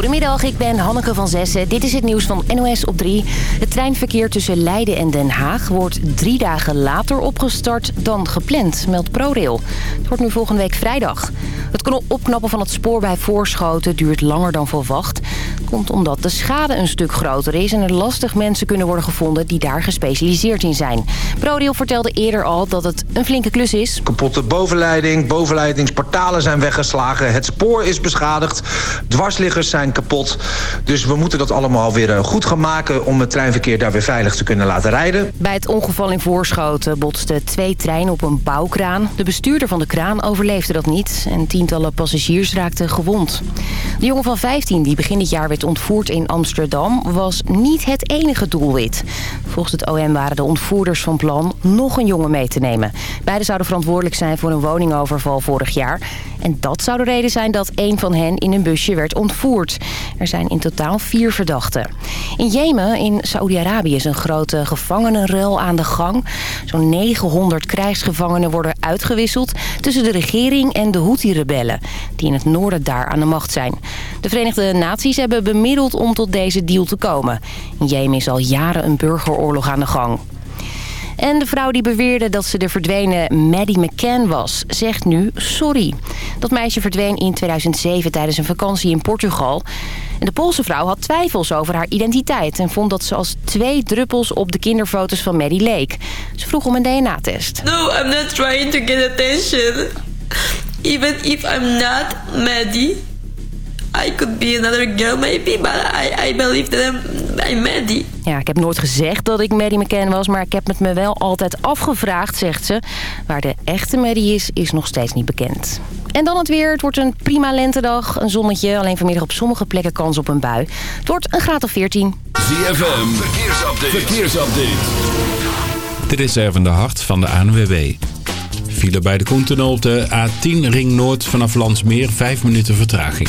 Goedemiddag, ik ben Hanneke van Zessen. Dit is het nieuws van NOS op 3. Het treinverkeer tussen Leiden en Den Haag wordt drie dagen later opgestart dan gepland, meldt ProRail. Het wordt nu volgende week vrijdag. Het opknappen van het spoor bij Voorschoten duurt langer dan verwacht. komt omdat de schade een stuk groter is en er lastig mensen kunnen worden gevonden die daar gespecialiseerd in zijn. ProRail vertelde eerder al dat het een flinke klus is. Kapotte bovenleiding, bovenleidingsportalen zijn weggeslagen, het spoor is beschadigd, dwarsliggers zijn kapot. Dus we moeten dat allemaal weer eh, goed gaan maken om het treinverkeer daar weer veilig te kunnen laten rijden. Bij het ongeval in Voorschoten botsten twee treinen op een bouwkraan. De bestuurder van de kraan overleefde dat niet en tientallen passagiers raakten gewond. De jongen van 15 die begin dit jaar werd ontvoerd in Amsterdam was niet het enige doelwit. Volgens het OM waren de ontvoerders van plan nog een jongen mee te nemen. Beiden zouden verantwoordelijk zijn voor een woningoverval vorig jaar. En dat zou de reden zijn dat een van hen in een busje werd ontvoerd. Er zijn in totaal vier verdachten. In Jemen, in Saoedi-Arabië, is een grote gevangenenruil aan de gang. Zo'n 900 krijgsgevangenen worden uitgewisseld tussen de regering en de Houthi-rebellen... die in het noorden daar aan de macht zijn. De Verenigde Naties hebben bemiddeld om tot deze deal te komen. In Jemen is al jaren een burgeroorlog aan de gang. En de vrouw die beweerde dat ze de verdwenen Maddie McCann was, zegt nu sorry. Dat meisje verdween in 2007 tijdens een vakantie in Portugal. En de Poolse vrouw had twijfels over haar identiteit... en vond dat ze als twee druppels op de kinderfoto's van Maddie leek. Ze vroeg om een DNA-test. No, I'm not trying to get attention. Even if I'm not Maddie... I could be another girl maybe, but I, I believe that I'm, I'm Maddie. Ja, ik heb nooit gezegd dat ik Maddie McCann was... maar ik heb het me wel altijd afgevraagd, zegt ze. Waar de echte Maddie is, is nog steeds niet bekend. En dan het weer. Het wordt een prima lentedag. Een zonnetje. Alleen vanmiddag op sommige plekken kans op een bui. Het wordt een graad of 14. ZFM. Verkeersupdate. Verkeersupdate. Dit is even de hart van de ANWB. File bij de op de A10 Ring Noord vanaf Landsmeer. 5 minuten vertraging.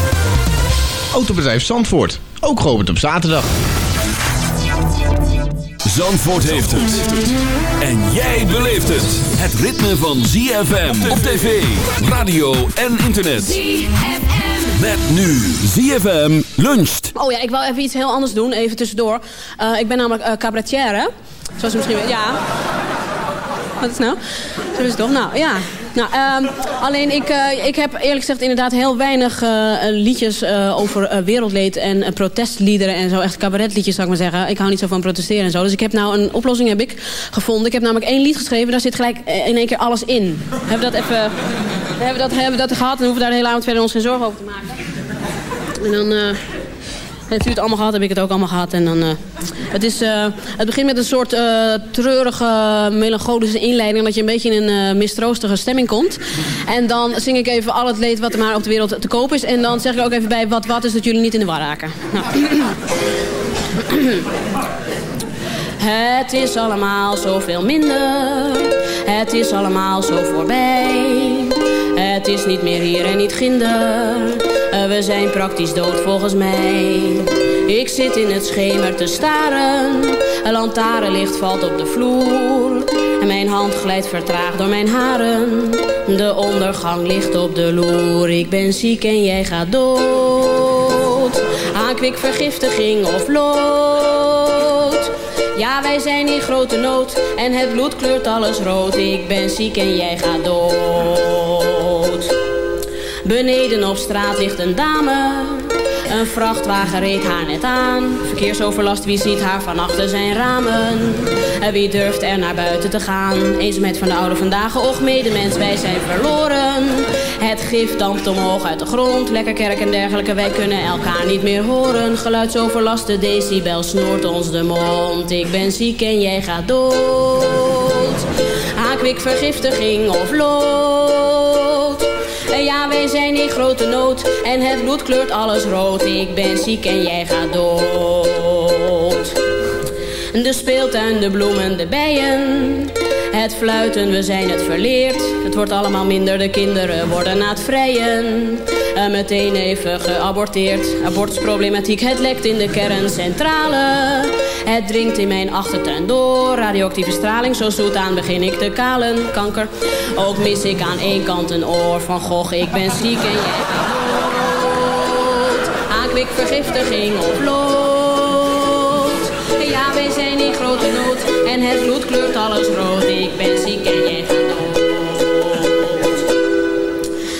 Autobedrijf Zandvoort. Ook geopend op zaterdag. Zandvoort heeft het. En jij beleeft het. Het ritme van ZFM op tv, radio en internet. ZFM. Met nu ZFM luncht. Oh ja, ik wil even iets heel anders doen, even tussendoor. Uh, ik ben namelijk uh, cabaretier, Zoals je misschien weet. Ja. Wat is nou? Zo is het toch? Nou, ja. Nou, um, alleen ik, uh, ik heb eerlijk gezegd inderdaad heel weinig uh, liedjes uh, over wereldleed en protestliederen en zo. Echt cabaretliedjes zou ik maar zeggen. Ik hou niet zo van protesteren en zo. Dus ik heb nou een oplossing heb ik gevonden. Ik heb namelijk één lied geschreven, daar zit gelijk in één keer alles in. Hebben we dat even hebben we dat, hebben dat gehad en hoeven we daar de hele avond verder ons geen zorgen over te maken. En dan... Heeft u het allemaal gehad, heb ik het ook allemaal gehad. En dan, uh, het, is, uh, het begint met een soort uh, treurige, melancholische inleiding... dat je een beetje in een mistroostige stemming komt. En dan zing ik even al het leed wat er maar op de wereld te koop is. En dan zeg ik ook even bij wat wat is dat jullie niet in de war raken. Nou. Het is allemaal zoveel minder. Het is allemaal zo voorbij. Het is niet meer hier en niet ginder. Eh, we zijn praktisch dood volgens mij. Ik zit in het schemer te staren. Een lantaarnlicht valt op de vloer. En mijn hand glijdt vertraagd door mijn haren. De ondergang ligt op de loer. Ik ben ziek en jij gaat dood. Aan kwikvergiftiging of lood. Ja, wij zijn in grote nood en het bloed kleurt alles rood. Ik ben ziek en jij gaat dood. Beneden op straat ligt een dame. Een vrachtwagen reed haar net aan. Verkeersoverlast, wie ziet haar van achter zijn ramen? En wie durft er naar buiten te gaan? Eenzaamheid van de oude vandaag, och medemens, wij zijn verloren. Het gif dampt omhoog uit de grond. Lekker kerk en dergelijke, wij kunnen elkaar niet meer horen. Geluidsoverlast, de decibel snoert ons de mond. Ik ben ziek en jij gaat dood. Aan kwikvergiftiging of lood Ja, wij zijn in grote nood en het bloed kleurt alles rood. Ik ben ziek en jij gaat dood. De speeltuin, de bloemen, de bijen. Het fluiten, we zijn het verleerd. Het wordt allemaal minder, de kinderen worden aan het vrijen. En meteen even geaborteerd. Abortusproblematiek, het lekt in de kerncentrale. Het dringt in mijn achtertuin door. Radioactieve straling, zo zoet aan begin ik te kalen. Kanker, ook mis ik aan één kant een oor. Van goch, ik ben ziek en jij dood. Aankwik, vergiftiging of lood. Ja, wij zijn in grote nood en het bloed kleurt alles rood. Ik ben ziek en jij gaat dood.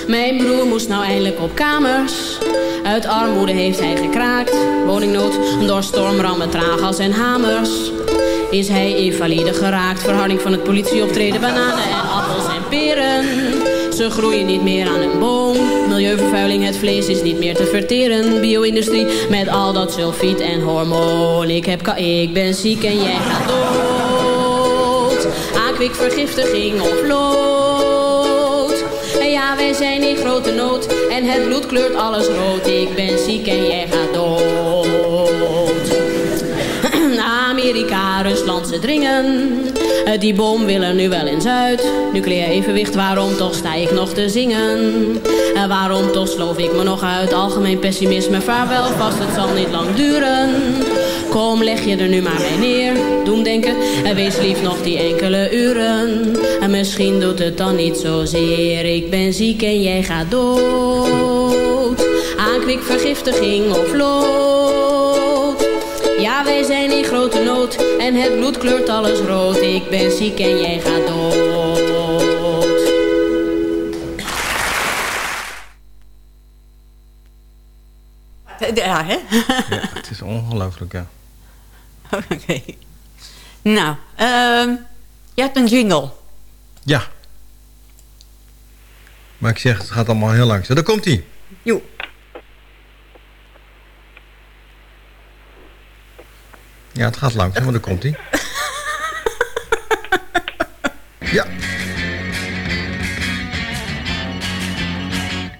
Mijn broer moest nou eindelijk op kamers. Uit armoede heeft hij gekraakt. Woningnood door stormrammen, traaggas en hamers. Is hij invalide geraakt. Verharding van het politieoptreden, bananen en appels en peren. Ze groeien niet meer aan een boom. Milieuvervuiling, het vlees is niet meer te verteren. Bio-industrie met al dat sulfiet en hormoon. Ik, heb ik ben ziek en jij gaat dood. Aankwik, vergiftiging of lood. Wij zijn in grote nood. En het bloed kleurt alles rood. Ik ben ziek en jij gaat dood. Amerika, Rusland, ze dringen. Eh, Die bom wil er nu wel in Zuid. Nucleair evenwicht, waarom toch sta ik nog te zingen? En waarom toch sloof ik me nog uit? Algemeen pessimisme, vaarwel vast, het zal niet lang duren. Kom, leg je er nu maar mee neer. Doemdenken, en wees lief nog die enkele uren. En misschien doet het dan niet zozeer. Ik ben ziek en jij gaat dood. Aankwik, vergiftiging of lood. Ja, wij zijn in grote nood en het bloed kleurt alles rood. Ik ben ziek en jij gaat dood. Ja, hè? Het is ongelooflijk, ja. Oké. Nou, ehm je hebt een jingle. Ja. Maar ik zeg, het gaat allemaal heel langzaam. Daar komt hij. Joe. Ja, het gaat langzaam, maar daar komt hij. Ja.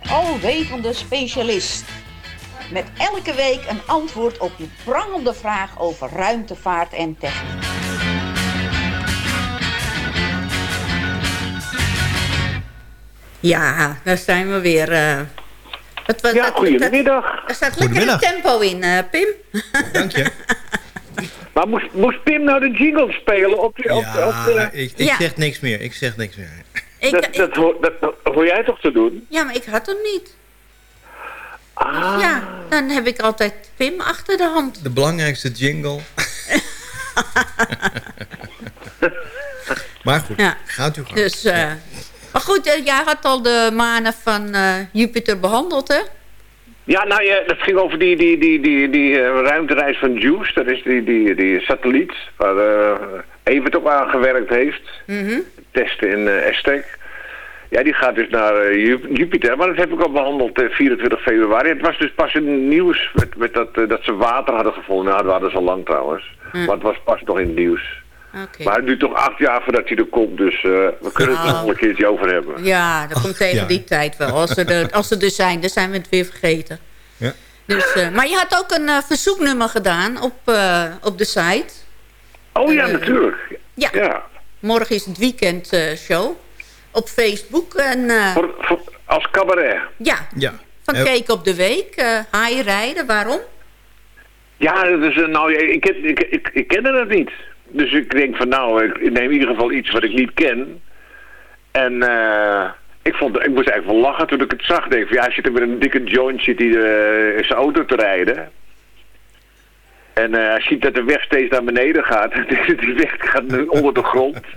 Alwetende specialist. Met elke week een antwoord op je prangende vraag over ruimtevaart en techniek. Ja, daar zijn we weer. eh. Ja, wat- goedemiddag. Er staat lekker tempo in, eh, Pim. Dank je. Maar moest, moest Pim nou de jingle spelen op de... Op, de- op Ja, de ik, ik Ja. zeg niks meer. Ik zeg niks meer. Ik, dat, ik- dat, hoor, dat, dat hoor jij toch te doen? ja, maar ik had hem niet. Ah, Ja, dan heb ik altijd Pim achter de hand. De belangrijkste jingle. maar goed, Ja. gaat u gang. Dus, eh, Maar goed, eh, jij had al de manen van eh, Jupiter behandeld, hè? Ja, nou ja, dat ging over die, die, die, die, die ruimtereis van JUICE. Dat is die, die, die satelliet waar eh Evert ook aan gewerkt heeft. Mhm. Testen in eh Aztec. Ja, die gaat dus naar eh, Ju- Jupiter. Maar dat heb ik al behandeld eh, 24 februari. Het was dus pas in het nieuws met, met dat, eh, dat ze water hadden gevonden. Nou, dat hadden ze al lang trouwens. Hm. Maar het was pas nog in het nieuws. Oké. Maar het duurt toch acht jaar voordat hij er komt. Dus eh, we kunnen het er Oh. nog een keertje over hebben. Ja, dat komt tegen ja. die tijd wel. Als ze, er, als ze er zijn, dan zijn we het weer vergeten. Ja. Dus, eh, maar je had ook een verzoeknummer gedaan op, eh, op de site. Oh ja, natuurlijk. Ja, Ja. morgen is het weekend eh, show. Op Facebook. En, eh, Voor, voor- als cabaret. ja, Ja. van Eh, Keek op de Week. eh haai rijden, waarom? Ja, dat eh, nou, ik, ken- ik, ik, ik kende het niet. Dus ik denk van nou, ik neem in ieder geval iets wat ik niet ken. En eh, ik, vond, ik moest eigenlijk wel lachen toen ik het zag. Ik denk van ja, hij zit er met een dikke joint zit hij, zijn auto te rijden. En eh, hij ziet dat de weg steeds naar beneden gaat. Die weg gaat nu onder de grond.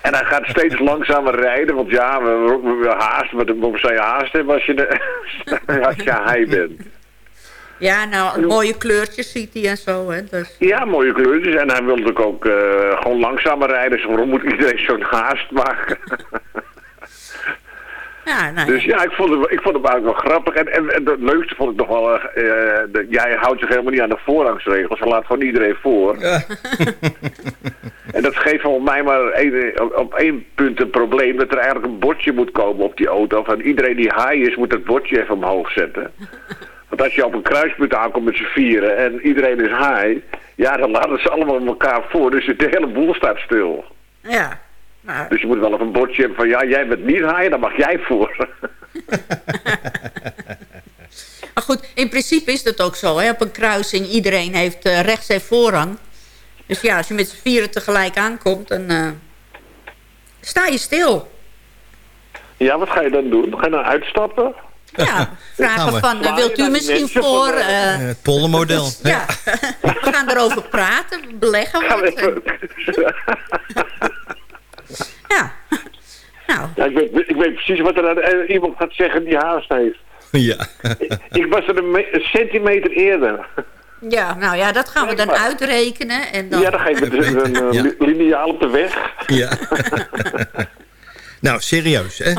en hij gaat steeds langzamer rijden. Want ja, we, we, we haasten. Maar waarom zou je haasten als je, de, als je hij bent? Ja, nou, mooie kleurtjes ziet hij en zo. Hè, dus. Ja, mooie kleurtjes. En hij wil natuurlijk ook eh, gewoon langzamer rijden. Dus waarom moet iedereen zo'n haast maken? Ja, nou, Dus ja, ik vond het, ik vond het eigenlijk wel grappig. En, en, en het leukste vond ik nog wel... eh, eh, de- jij houdt zich helemaal niet aan de voorrangsregels. Je laat gewoon iedereen voor. en dat geeft volgens mij maar één- op, op één punt een probleem. Dat er eigenlijk een bordje moet komen op die auto. Van iedereen die high is, moet dat bordje even omhoog zetten. Want als je op een kruispunt aankomt met z'n vieren en iedereen is high... Ja, dan laten ze allemaal elkaar voor. Dus de hele boel staat stil. ja. Nou, Dus je moet wel even een bordje hebben van... Ja, jij bent niet high, dan mag jij voor. maar goed, in principe is dat ook zo. Hè? Op een kruising, iedereen heeft eh, rechts heeft voorrang. Dus ja, als je met z'n vieren tegelijk aankomt, dan eh, sta je stil. Ja, wat ga je dan doen? Ga je dan uitstappen? Ja, vragen van, eh, wilt u misschien voor... Het pollenmodel. ja, we gaan erover praten, beleggen wat. Ja, nou, Ja, ik, weet, ik weet precies wat er aan, eh, iemand gaat zeggen die haast heeft. Ja. Ik was er een, me- een centimeter eerder. ja, nou ja, dat gaan we dan uitrekenen. En dan, Ja, dan geef ik een, een, eh, Ja. li- liniaal op de weg. ja. nou, serieus. Hè?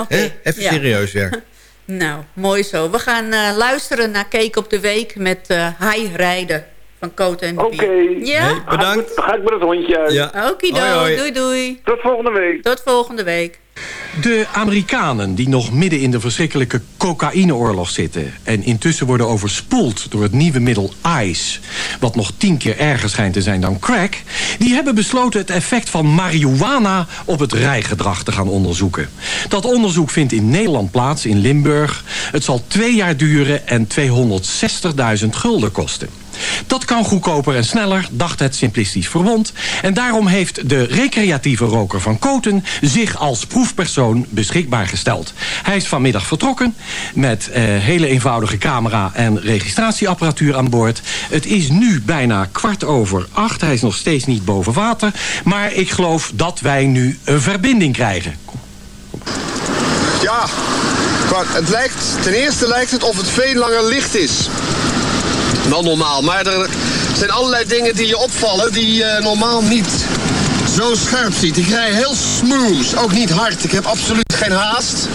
Even ja. serieus weer. Nou, mooi zo. We gaan eh, luisteren naar Cake op de Week met eh High Rijden van Coat en Oké. Ja? Hey, bedankt. Dan ga ik met het hondje uit. Ja. Okido, Hoi, hoi. doei doei. Tot volgende week. Tot volgende week. De Amerikanen die nog midden in de verschrikkelijke cocaïneoorlog zitten... en intussen worden overspoeld door het nieuwe middel ICE... wat nog tien keer erger schijnt te zijn dan crack... die hebben besloten het effect van marihuana op het rijgedrag te gaan onderzoeken. Dat onderzoek vindt in Nederland plaats, in Limburg. Het zal twee jaar duren en 260.000 gulden kosten. Dat kan goedkoper en sneller, dacht het simplistisch verwond. En daarom heeft de recreatieve roker van Koten zich als proefpersoon beschikbaar gesteld. Hij is vanmiddag vertrokken met eh, hele eenvoudige camera en registratieapparatuur aan boord. Het is nu bijna kwart over acht. Hij is nog steeds niet boven water. Maar ik geloof dat wij nu een verbinding krijgen. Ja, het lijkt, ten eerste lijkt het of het veel langer licht is dan normaal. Maar er zijn allerlei dingen die je opvallen die je normaal niet zo scherp ziet. Ik rij heel smooth, ook niet hard. Ik heb absoluut geen haast.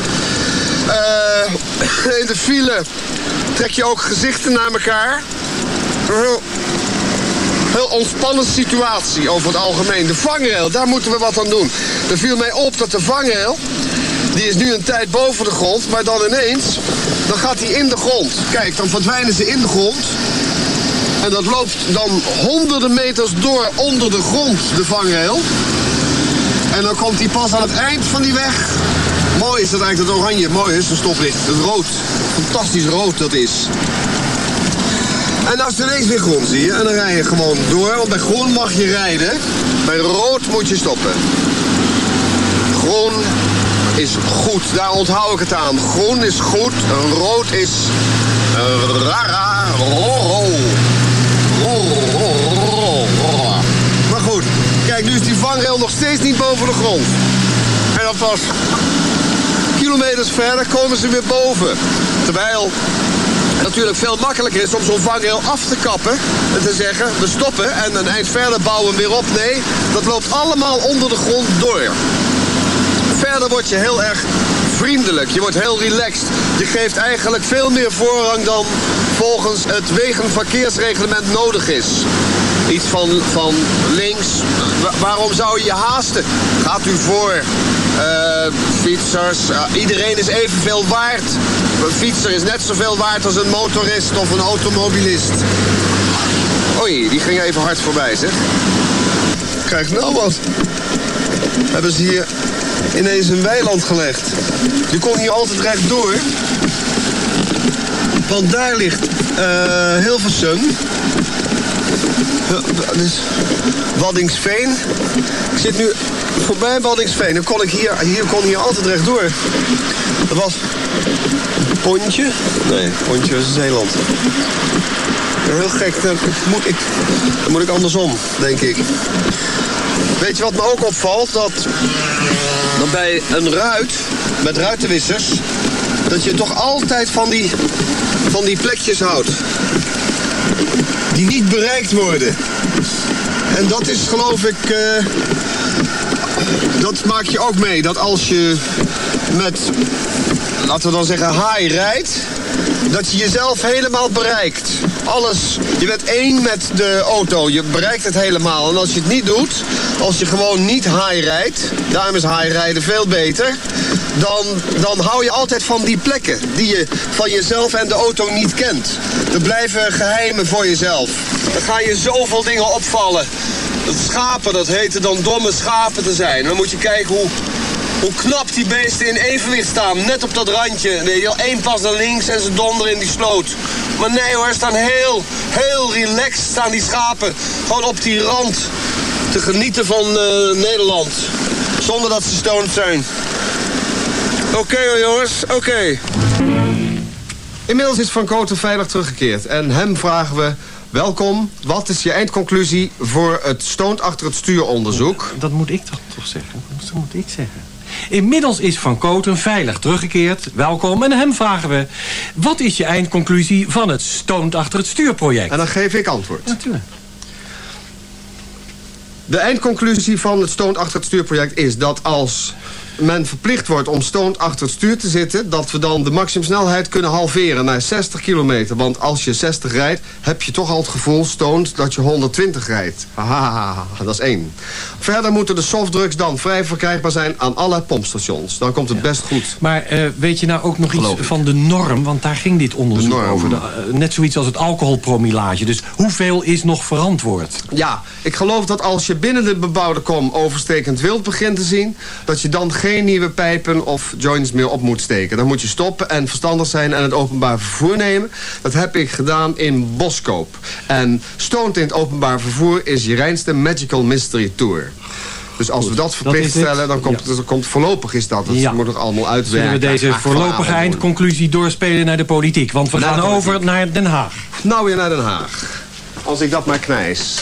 Eh, in de file trek je ook gezichten naar elkaar. Heel, heel ontspannen situatie over het algemeen. De vangrail, daar moeten we wat aan doen. Er viel mij op dat de vangrail, die is nu een tijd boven de grond, maar dan ineens, dan gaat die in de grond. Kijk, dan verdwijnen ze in de grond. En dat loopt dan honderden meters door onder de grond, de vangrail. En dan komt hij pas aan het eind van die weg. Mooi is dat eigenlijk, dat oranje. Mooi is een stoplicht. Het rood. Fantastisch rood dat is. En dan is het ineens weer groen, zie je. En dan rij je gewoon door. Want bij groen mag je rijden. Bij rood moet je stoppen. Groen is goed. Daar onthoud ik het aan. Groen is goed. Rood is... eh, rara. Roro. Maar goed. Kijk, nu is die vangrail nog steeds niet boven de grond. En dan pas kilometers verder komen ze weer boven. Terwijl het natuurlijk veel makkelijker is om zo'n vangrail af te kappen. En te zeggen, we stoppen en een eind verder bouwen we weer op. Nee, dat loopt allemaal onder de grond door. Verder word je heel erg vriendelijk. Je wordt heel relaxed. Je geeft eigenlijk veel meer voorrang dan volgens het wegenverkeersreglement nodig is. Iets van, van links. Wa- waarom zou je je haasten? Gaat u voor. Eh, fietsers. iedereen is evenveel waard. Een fietser is net zoveel waard als een motorist of een automobilist. Oei, die ging even hard voorbij, zeg. Krijg nou wat. Hebben ze hier ineens een weiland gelegd. Je kon hier altijd rechtdoor. Want daar ligt eh Hilversum. Is Waddingsveen. Ik zit nu voorbij Waddingsveen. Dan kon ik hier, hier kon hier altijd rechtdoor. Dat was Pontje? Nee, Pontje was Zeeland. Heel gek. Dan moet ik, dan moet ik andersom, denk ik. Weet je wat me ook opvalt? Dat, dat bij een ruit, met ruitenwissers, dat je toch altijd van die, van die plekjes houdt. Die niet bereikt worden. En dat is geloof ik... eh, dat maak je ook mee. Dat als je met laten we dan zeggen, high rijdt, dat je jezelf helemaal bereikt. Alles, je bent één met de auto, je bereikt het helemaal. En als je het niet doet, als je gewoon niet high rijdt, daarom is high rijden veel beter, dan, dan hou je altijd van die plekken die je van jezelf en de auto niet kent. Er blijven geheimen voor jezelf. Dan ga je zoveel dingen opvallen. Schapen, dat heten dan domme schapen te zijn. Dan moet je kijken hoe, hoe knap die beesten in evenwicht staan. Net op dat randje. Nee, joh, één pas naar links en ze donderen in die sloot. Maar nee hoor, staan heel, heel relaxed staan die schapen. Gewoon op die rand te genieten van eh, Nederland. Zonder dat ze stoned zijn. Oké hoor jongens, oké. Inmiddels is Van Koten veilig teruggekeerd. En hem vragen we... Welkom, wat is je eindconclusie voor het stoont achter het stuur onderzoek? Dat moet ik toch, toch zeggen? Dat moet ik zeggen. Inmiddels is Van Koten veilig teruggekeerd. Welkom. En hem vragen we... Wat is je eindconclusie van het stoont achter het stuurproject? En dan geef ik antwoord. Natuurlijk. De eindconclusie van het stoont achter het stuurproject is dat als men verplicht wordt om stoont achter het stuur te zitten... dat we dan de maximumsnelheid kunnen halveren naar 60 kilometer. Want als je 60 rijdt, heb je toch al het gevoel stoont dat je 120 rijdt. Haha, dat is één. Verder moeten de softdrugs dan vrij verkrijgbaar zijn aan alle pompstations. Dan komt het best goed. Maar eh, weet je nou ook nog iets van de norm? Want daar ging dit onderzoek over. De, eh, net zoiets als het alcoholpromillage. Dus hoeveel is nog verantwoord? Ja, ik geloof dat als je binnen de bebouwde kom overstekend wild begint te zien... dat je dan geen nieuwe pijpen of joints meer op moet steken. Dan moet je stoppen en verstandig zijn en het openbaar vervoer nemen. Dat heb ik gedaan in Boskoop. En stoont in het openbaar vervoer is je reinste Magical Mystery Tour. Dus als we dat verplicht het. stellen, dan komt, dan komt voorlopig is dat. Dat Ja. moet nog allemaal uitwerken. Zullen we deze voorlopige eindconclusie doorspelen naar de politiek? Want we Naar gaan over naar Den Haag. Nou weer naar Den Haag. Als ik dat maar knijs.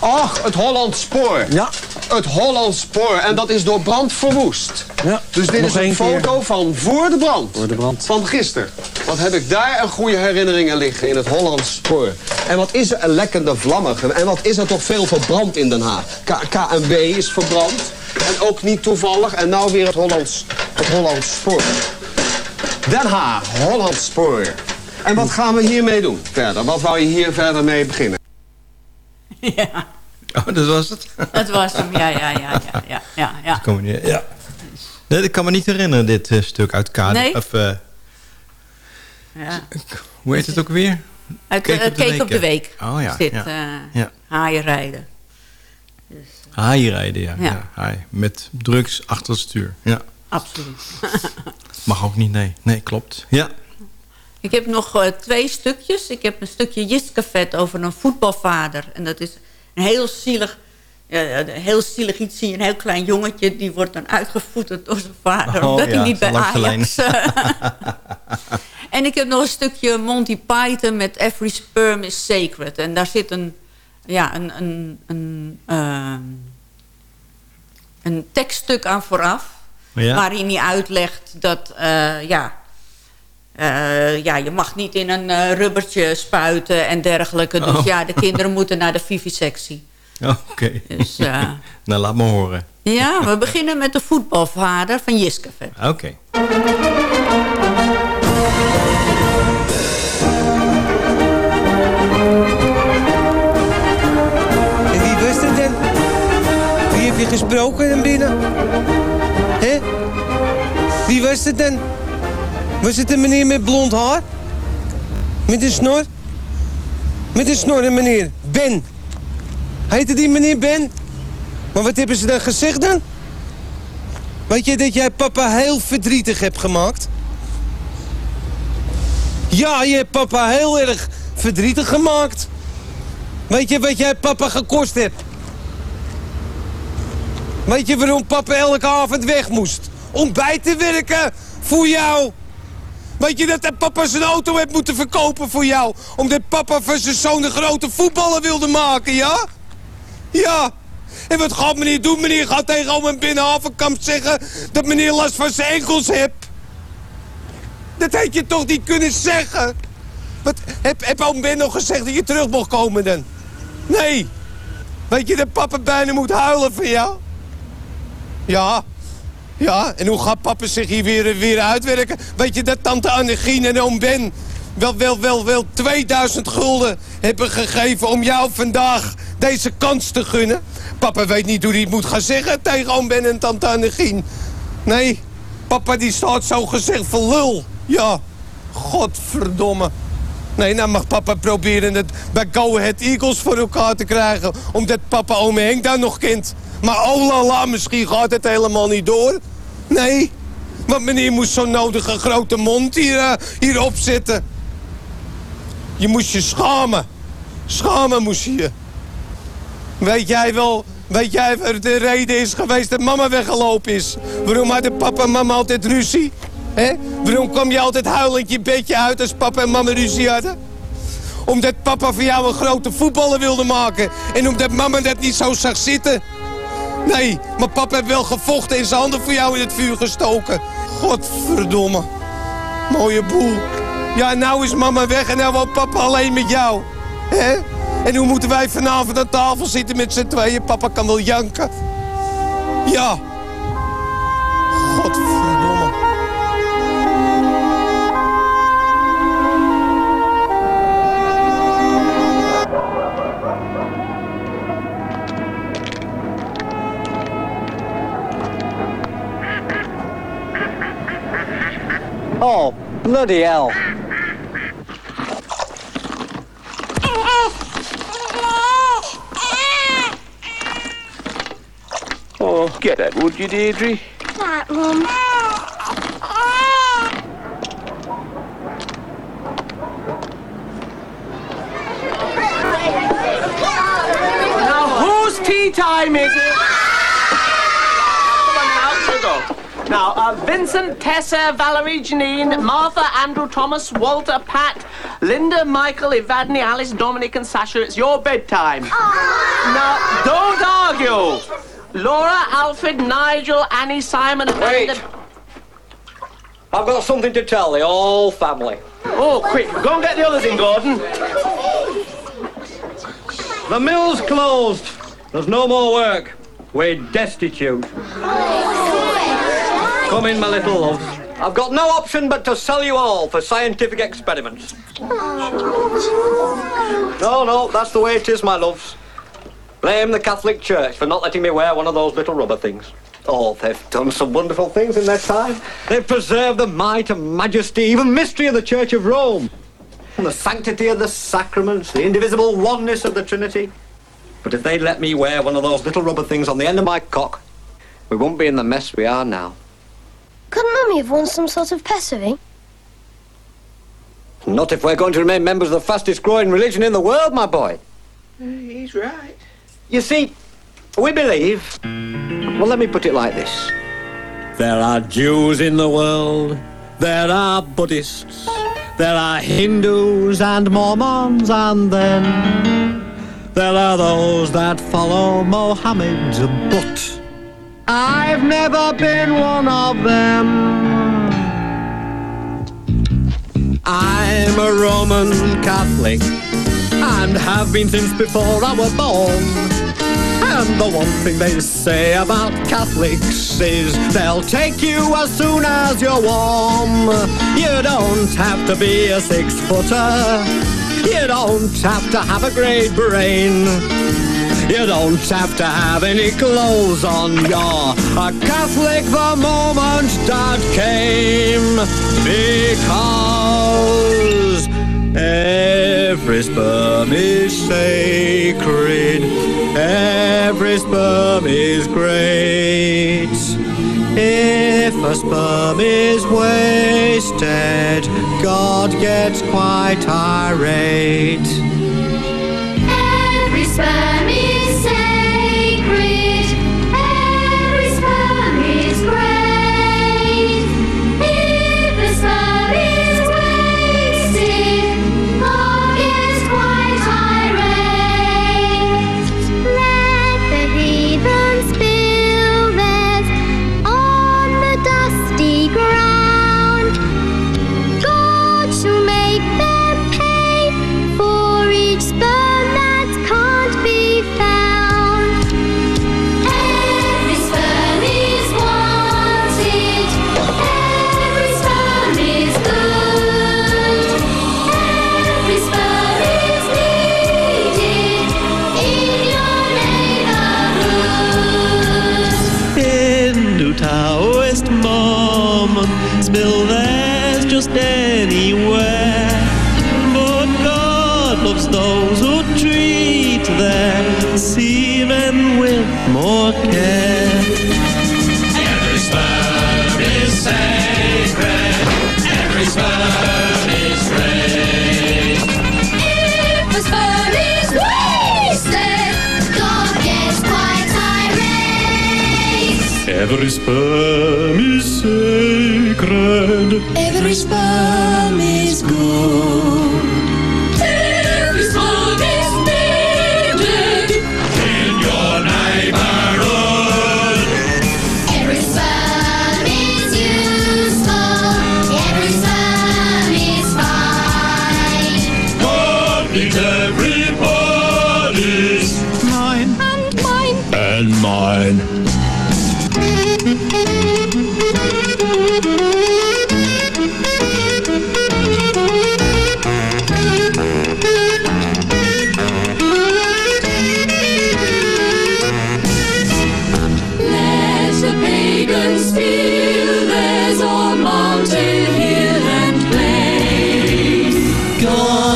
Ach, het Hollands spoor. Ja. Het Hollands spoor. En dat is door brand verwoest. Ja. Dus dit Nog is een keer. foto van voor de brand. Voor de brand. Van gisteren. Wat heb ik daar een goede herinneringen liggen in het Hollands spoor. En wat is er een lekkende vlammige. En wat is er toch veel verbrand in Den Haag. K KNB is verbrand. En ook niet toevallig. En nou weer het Hollands, het Hollands spoor. Den Haag, Hollands spoor. En wat gaan we hiermee doen verder? Wat wou je hier verder mee beginnen? Ja, Oh, dat was het? dat was hem. Ja, ja, ja, ja, ja, ja. ja. Niet- ja. Nee, ik kan me niet herinneren, dit eh, stuk uit kader. Nee? Of, eh, ja. hoe heet het ook weer? Uit Keek eh, op de Keek Week, op de ja. Week. Oh ja, ja. eh, Ja. haaien rijden. Haai rijden, ja. Ja. ja. haai. Met drugs achter het stuur. Ja. Absoluut. Mag ook niet, nee. Nee, klopt. Ja. Ik heb nog eh, twee stukjes. Ik heb een stukje Jiskavet over een voetbalvader. En dat is een heel zielig, een heel zielig iets. Zie je een heel klein jongetje, die wordt dan uitgevoeterd door zijn vader. Oh, omdat ja, hij niet bij. Ajax... eh, en ik heb nog een stukje Monty Python met Every Sperm is Sacred. En daar zit een, ja, een, een, een, ehm, een tekststuk aan vooraf. Ja. Waarin hij uitlegt dat, eh, ja, eh, ja, je mag niet in een eh, rubbertje spuiten en dergelijke. Dus Oh. ja, de kinderen moeten naar de vivisectie. Oké. Dus, eh, nou, laat me horen. Ja, we beginnen met de voetbalvader van Jiskeve. Oké. En wie was het dan? Wie heeft je gesproken dan binnen? Hé? Wie was het dan? Was het een meneer met blond haar? Met een snor? Met een snor, een meneer. Ben. Heette die meneer Ben? Maar wat hebben ze dan gezegd dan? Weet je dat jij papa heel verdrietig hebt gemaakt? Ja, je hebt papa heel erg verdrietig gemaakt. Weet je wat jij papa gekost hebt? Weet je waarom papa elke avond weg moest? Om bij te werken voor jou. Weet je dat papa zijn auto heeft moeten verkopen voor jou? Omdat papa van zijn zoon een grote voetballer wilde maken, ja? Ja. En wat gaat meneer doen? Meneer gaat tegen oom en binnenhavenkamp zeggen dat meneer last van zijn enkels heeft. Dat had je toch niet kunnen zeggen? Wat, heb, heb oom Ben nog gezegd dat je terug mocht komen dan? Nee. Weet je dat papa bijna moet huilen voor jou? Ja. Ja, en hoe gaat papa zich hier weer, weer uitwerken? Weet je dat tante Annegien en oom Ben wel, wel, wel, wel 2000 gulden hebben gegeven om jou vandaag deze kans te gunnen? Papa weet niet hoe hij het moet gaan zeggen tegen oom Ben en tante Annegien. Nee, papa die staat zo gezegd voor lul. Ja, godverdomme. Nee, nou mag papa proberen het bij Go Ahead Eagles voor elkaar te krijgen. Omdat papa ome Henk daar nog kent. Maar oh la la, misschien gaat het helemaal niet door. Nee, want meneer moest zo'n nodige grote mond hier, uh, hier opzetten. Je moest je schamen. Schamen moest je. Weet jij wel, weet jij wat de reden is geweest dat mama weggelopen is? Waarom hadden papa en mama altijd ruzie? He? Waarom kwam je altijd huilend je bedje uit als papa en mama ruzie hadden? Omdat papa voor jou een grote voetballer wilde maken. En omdat mama dat niet zo zag zitten. Nee, maar papa heeft wel gevochten en zijn handen voor jou in het vuur gestoken. Godverdomme. Mooie boel. Ja, nou is mama weg en nou wil papa alleen met jou. Hè? En hoe moeten wij vanavond aan tafel zitten met z'n tweeën? Papa kan wel janken. Ja. Godverdomme. Oh, bloody hell. Oh, get that, would you, Deirdre? Right, Mum. Now, whose tea time is it? Come on now, you go. Now, uh, Vincent, Tessa, Valerie, Janine, Martha, Andrew, Thomas, Walter, Pat, Linda, Michael, Evadne, Alice, Dominic, and Sasha, it's your bedtime. Now, don't argue. Laura, Alfred, Nigel, Annie, Simon, and Wait. Amanda- I've got something to tell the whole family. Oh, quick, go and get the others in, Gordon. The mill's closed. There's no more work. We're destitute. Come in, my little loves. I've got no option but to sell you all for scientific experiments. No, no, that's the way it is, my loves. Blame the Catholic Church for not letting me wear one of those little rubber things. Oh, they've done some wonderful things in their time. They've preserved the might and majesty, even mystery of the Church of Rome. And the sanctity of the sacraments, the indivisible oneness of the Trinity. But if they'd let me wear one of those little rubber things on the end of my cock, we wouldn't be in the mess we are now. Couldn't Mummy have won some sort of pessary? Eh? Not if we're going to remain members of the fastest growing religion in the world, my boy. He's right. You see, we believe. Well, let me put it like this there are Jews in the world, there are Buddhists, there are Hindus and Mormons, and then there are those that follow Mohammed. But I've never been one of them. I'm a Roman Catholic and have been since before I was born. And the one thing they say about Catholics is they'll take you as soon as you're warm. You don't have to be a six footer. You don't have to have a great brain. You don't have to have any clothes on. You're a Catholic the moment that came because every sperm is sacred. Every sperm is great. If a sperm is wasted, God gets quite irate.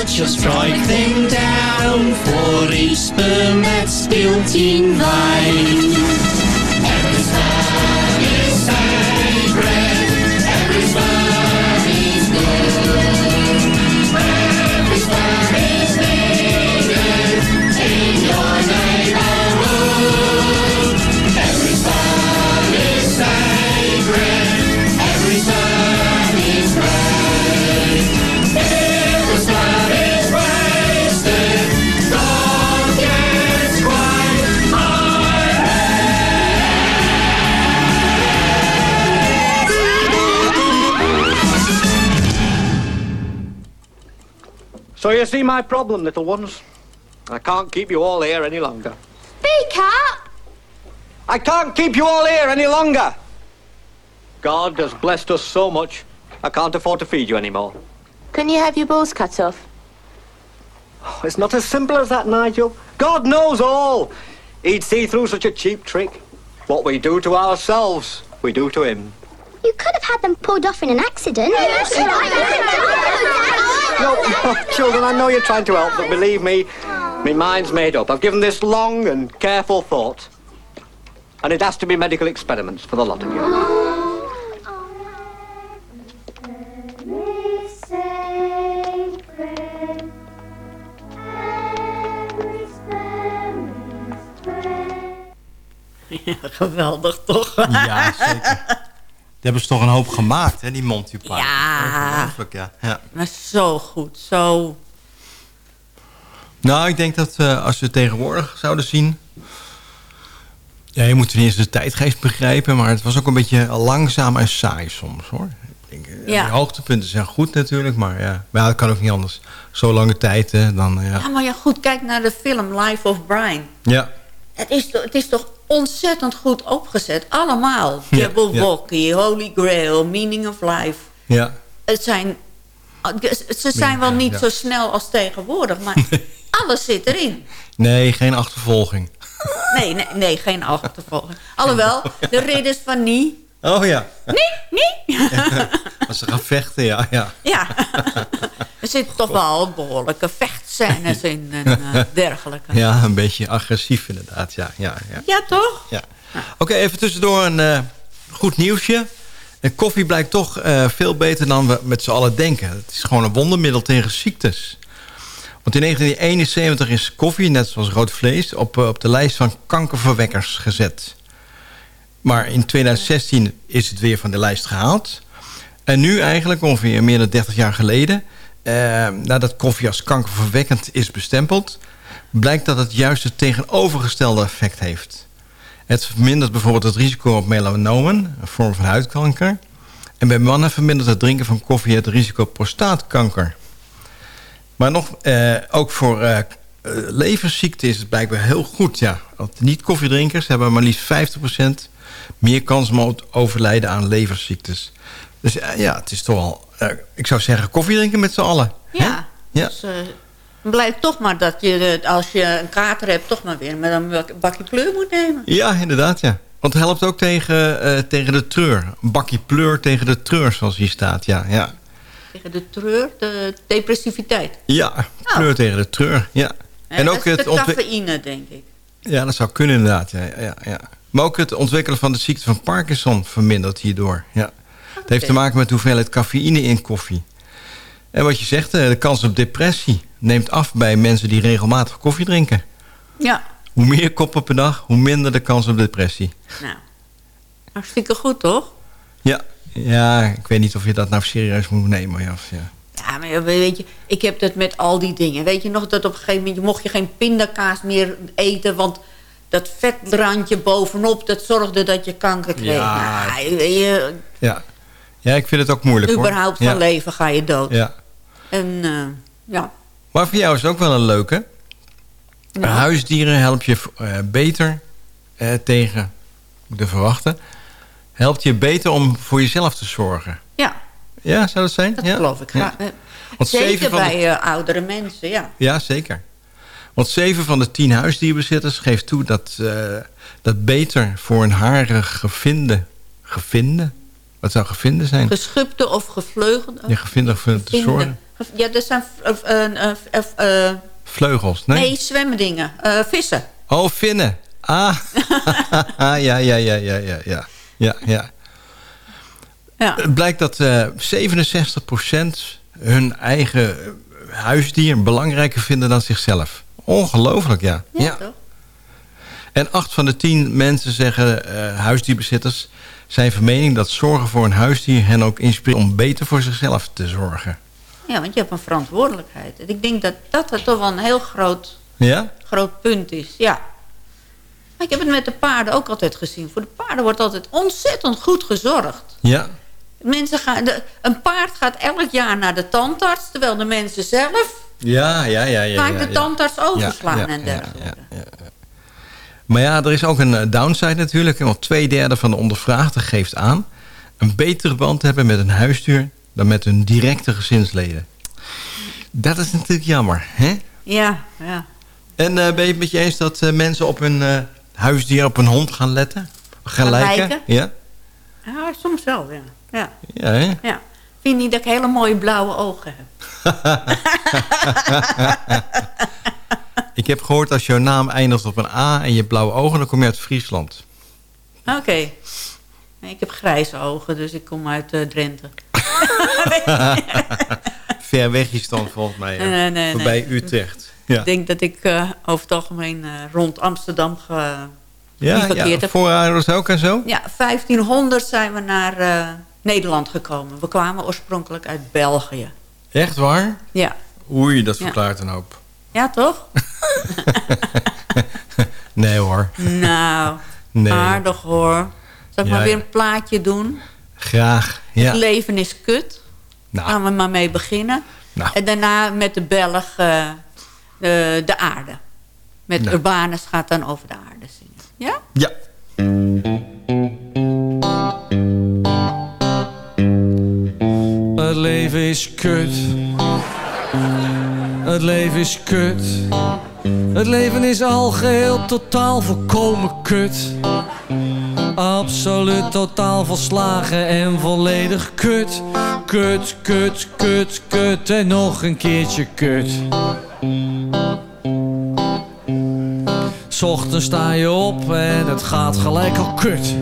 Just strike them down for each sperm that's built in vain. So you see my problem, little ones. I can't keep you all here any longer. Speak up! I can't keep you all here any longer. God has blessed us so much, I can't afford to feed you anymore. Can you have your balls cut off? Oh, it's not as simple as that, Nigel. God knows all. He'd see through such a cheap trick. What we do to ourselves, we do to him. You could have had them pulled off in an accident. No, no, children, I know you're trying to help, but believe me, my mind's made up. I've given this long and careful thought. And it has to be medical experiments for the lot of you. Ja, geweldig toch? Ja, zeker. Die hebben ze toch een hoop gemaakt, hè, die Monty Python. Ja. Ja. ja. Maar zo goed, zo... Nou, ik denk dat eh, als we het tegenwoordig zouden zien... Ja, je moet ten eerste de tijdgeest begrijpen... maar het was ook een beetje langzaam en saai soms, hoor. Ik denk, eh, Ja. Die hoogtepunten zijn goed natuurlijk, maar ja, maar ja, dat kan ook niet anders. Zo lange tijd, hè, dan... Ja, ja. maar ja, goed, kijk naar de film Life of Brian. ja. Het is, toch- het is toch ontzettend goed opgezet. Allemaal. Ja, Jabberwocky, Holy Grail, Meaning of Life. ja. Het zijn... Ze zijn wel niet ja. zo snel als tegenwoordig, maar alles zit erin. Nee, geen achtervolging. Nee, nee, nee geen achtervolging. Alhoewel, de ridders van Nie. Oh ja. Nee, nee. Als ze gaan vechten, ja. ja. Ja, er zitten toch wel behoorlijke vechtscènes in en eh, dergelijke. Ja, een beetje agressief inderdaad. Ja, ja, ja. Ja, toch? ja. Oké, even tussendoor een eh, goed nieuwsje. En koffie blijkt toch eh, veel beter dan we met z'n allen denken. Het is gewoon een wondermiddel tegen ziektes. Want in 1971 is koffie, net zoals rood vlees... op, op de lijst van kankerverwekkers gezet. Maar in 2016 is het weer van de lijst gehaald. En nu eigenlijk, ongeveer meer dan 30 jaar geleden... eh, nadat koffie als kankerverwekkend is bestempeld... blijkt dat het juist het tegenovergestelde effect heeft. Het vermindert bijvoorbeeld het risico op melanomen, een vorm van huidkanker. En bij mannen vermindert het drinken van koffie het risico op prostaatkanker. Maar nog, eh, ook voor eh leverziekten is het blijkbaar heel goed. Ja. Want niet-koffiedrinkers hebben maar liefst 50% meer kans om te overlijden aan leverziektes. Dus eh, ja, het is toch wel... eh, ik zou zeggen, koffie drinken met z'n allen. Ja, Ja. dus eh, blijkt toch maar dat je, als je een kater hebt... toch maar weer met een bak- bakje pleur moet nemen. Ja, inderdaad, ja. Want het helpt ook tegen, tegen de treur. Een bakje pleur tegen de treur, zoals hier staat, ja. ja. Tegen de treur, de depressiviteit. Ja, kleur tegen de treur. Ja. En dat is de cafeïne, denk ik. Ja, dat zou kunnen inderdaad. Ja, ja, ja. Maar ook het ontwikkelen van de ziekte van Parkinson vermindert hierdoor. Ja. Het heeft te maken met de hoeveelheid cafeïne in koffie. En wat je zegt, eh, de kans op depressie neemt af bij mensen die regelmatig koffie drinken. Ja. Hoe meer koppen per dag, hoe minder de kans op depressie. Nou, hartstikke goed, toch? Ja, ja ik weet niet of je dat nou serieus moet nemen. Of ja. Ja, maar weet je, ik heb dat met al die dingen. Weet je nog dat op een gegeven moment... mocht je geen pindakaas meer eten... want dat vetrandje bovenop... dat zorgde dat je kanker kreeg. Ja. Nou, je, Ja. ja, ik vind het ook moeilijk überhaupt hoor. van Ja. leven ga je dood. Ja. En eh, ja, Maar voor jou is het ook wel een leuke. Huisdieren help je eh, beter eh, tegen de verwachten. Helpt je beter om voor jezelf te zorgen. ja, Ja, zou dat zijn? dat ja? geloof ik Ja. Want Zeker de- bij eh, oudere mensen, ja. Ja, zeker. Want zeven van de tien huisdierbezitters geeft toe dat, eh, dat beter voor een harig gevinde... Gevinde? Wat zou gevinde zijn? Geschupte of gevleugelde. Ja, gevinde, gevinde te Vinden. zorgen. Ja, dat zijn eh, eh, Vleugels, nee? nee, zwemmendingen. Eh, vissen. Oh, vinnen. Ah, ja, ja, ja, ja, ja, ja. Ja, ja. Ja. Het blijkt dat eh 67% hun eigen huisdier belangrijker vinden dan zichzelf. Ongelooflijk, ja. Ja, toch? En acht van de tien mensen zeggen, eh, huisdierbezitters... zijn van mening dat zorgen voor een huisdier hen ook inspireert... om beter voor zichzelf te zorgen. Ja, want je hebt een verantwoordelijkheid. En ik denk dat dat er toch wel een heel groot, Ja? groot punt is. Ja. Maar ik heb het met de paarden ook altijd gezien. Voor de paarden wordt altijd ontzettend goed gezorgd. Ja. Mensen gaan, de, een paard gaat elk jaar naar de tandarts... terwijl de mensen zelf Ja, ja, ja. ja, vaak de tandarts overslaan en dergelijke. Maar ja, er is ook een eh, downside natuurlijk. Want twee derde van de ondervraagden geeft aan... een betere band te hebben met een huisdier... dan met hun directe gezinsleden. Dat is natuurlijk jammer, hè? Ja, ja. En eh, ben je het met je eens dat eh, mensen op hun huisdier, op hun hond gaan letten? Gaan Gaan lijken? lijken? Ja? Ja, soms wel, ja. Ja. Ja, hè? ja. Vind niet dat ik hele mooie blauwe ogen heb? Ik heb gehoord als jouw naam eindigt op een A en je hebt blauwe ogen... dan kom je uit Friesland. Oké. Nee, ik heb grijze ogen, dus ik kom uit eh, Drenthe. Ver weg is dan volgens mij. Nee, nee, nee, Voorbij nee. Utrecht. Ja. Ik denk dat ik eh, over het algemeen eh, rond Amsterdam ge, Ja, ja heb. voorouders ook en zo? Ja, 1500 zijn we naar Nederland gekomen. We kwamen oorspronkelijk uit België. Echt waar? Ja. Oei, dat Ja. verklaart een hoop. Ja, toch? Nee hoor. nou, Nee. aardig hoor. Zal ik Ja, maar weer ja. een plaatje doen? Graag, ja. Het leven is kut. Nou. Gaan we maar mee beginnen. Nou. En daarna met de Belg eh, de, de aarde. Met Nou. Urbanus gaat dan over de aarde zingen. Ja? Ja. Leven is kut. Het leven is kut. Het leven is al geheel totaal volkomen kut. Absoluut totaal volslagen en volledig kut. Kut, kut, kut, kut en nog een keertje kut. Ochtends sta je op en het gaat gelijk al kut.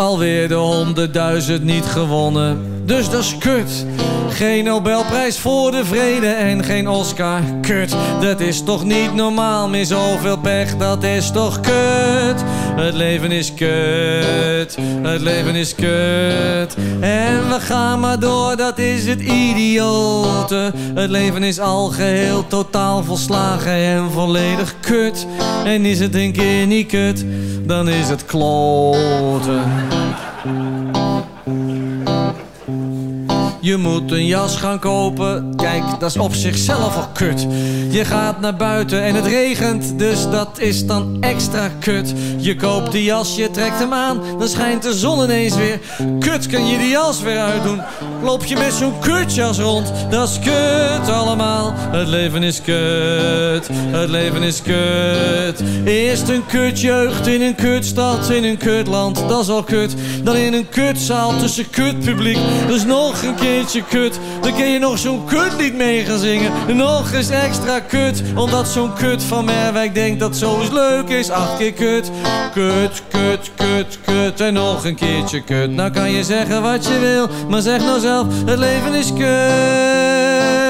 Alweer de honderdduizend niet gewonnen, dus dat is kut. Geen Nobelprijs voor de vrede en geen Oscar, kut. Dat is toch niet normaal, meer zoveel pech, dat is toch kut. Het leven is kut, het leven is kut. En we gaan maar door, dat is het idiote. Het leven is al geheel totaal volslagen en volledig kut. En is het een keer niet kut, dan is het kloten. Je moet een jas gaan kopen, kijk, dat is op zichzelf al kut. Je gaat naar buiten en het regent, dus dat is dan extra kut. Je koopt die jas, je trekt hem aan, dan schijnt de zon ineens weer. Kut, kan je die jas weer uitdoen? Loop je met zo'n kutjas rond. Dat is kut allemaal. Het leven is kut. Het leven is kut. Eerst een kutjeugd in een kutstad, in een kutland. Dat is al kut. Dan in een kutzaal tussen kutpubliek. Dus nog een keertje kut. Dan kun je nog zo'n kutlied mee gaan zingen. Nog eens extra kut. Omdat zo'n kut van Merwijk denkt dat zo leuk is. Acht keer kut. Kut, kut, kut, kut. En nog een keertje kut. Nou kan je zeggen wat je wil. Maar zeg nou het leven is kut.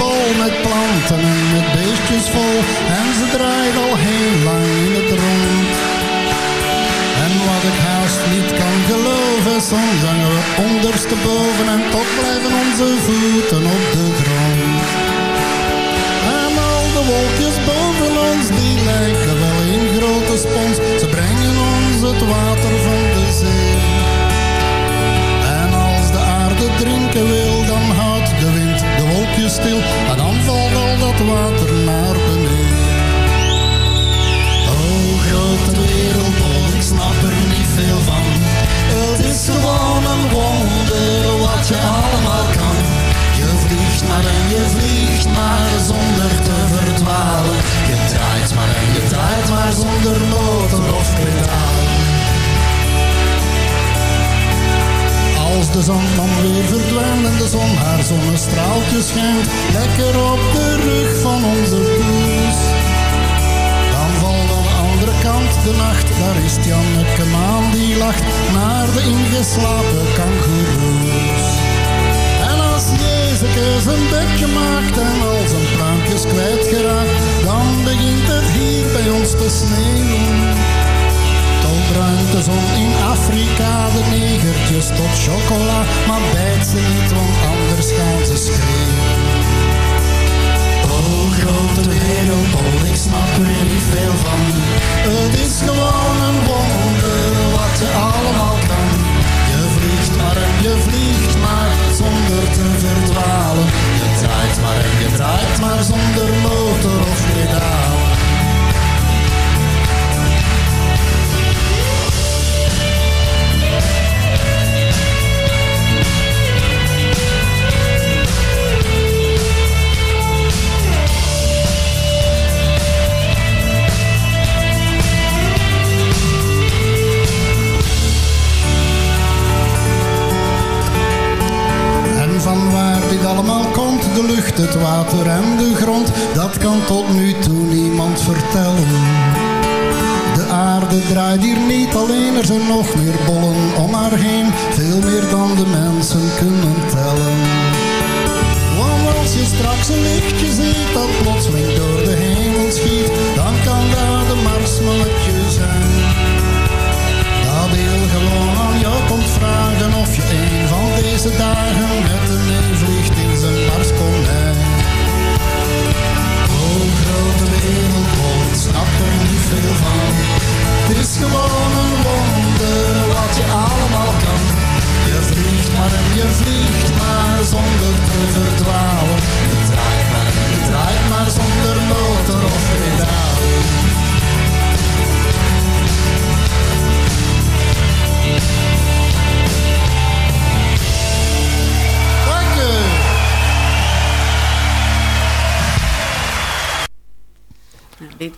Bol met planten en met beestjes vol. En ze draait al heel lang in het rond. En wat ik haast niet kan geloven, soms hangen we ondersteboven en toch blijven onze voeten op de grond. En al de wolkjes boven ons, die lijken wel in grote spons. Ze brengen ons het water van de zee. En als de aarde drinken wil, wolkjes stil. En dan valt al dat water naar beneden. Oh, grote wereldbol, ik snap er niet veel van. Het is gewoon een wonder wat je allemaal kan. Je vliegt maar en je vliegt maar zonder te verdwalen. Je draait maar en je draait maar zonder motor of pedaal. De zon dan weer verdwijnt en de zon haar zonnestraaltjes schijnt, lekker op de rug van onze poes. Dan valt aan de andere kant de nacht, daar is Janneke Maan die lacht naar de ingeslapen kangoeroes. En als Jezus zijn bedje maakt en al zijn pluimpjes kwijtgeraakt, dan begint het hier bij ons te sneeuwen. De zon in Afrika, de negertjes tot chocola. Maar bijt ze niet, want anders gaan ze schreeuwen. Oh, grote wereldbol, ik snap er niet veel van. Het is gewoon een wonder wat je allemaal kan. Je vliegt maar en je vliegt maar, zonder te verdwalen. Je draait maar en je draait maar, zonder draait hier niet alleen, er zijn nog meer bollen om haar heen, veel meer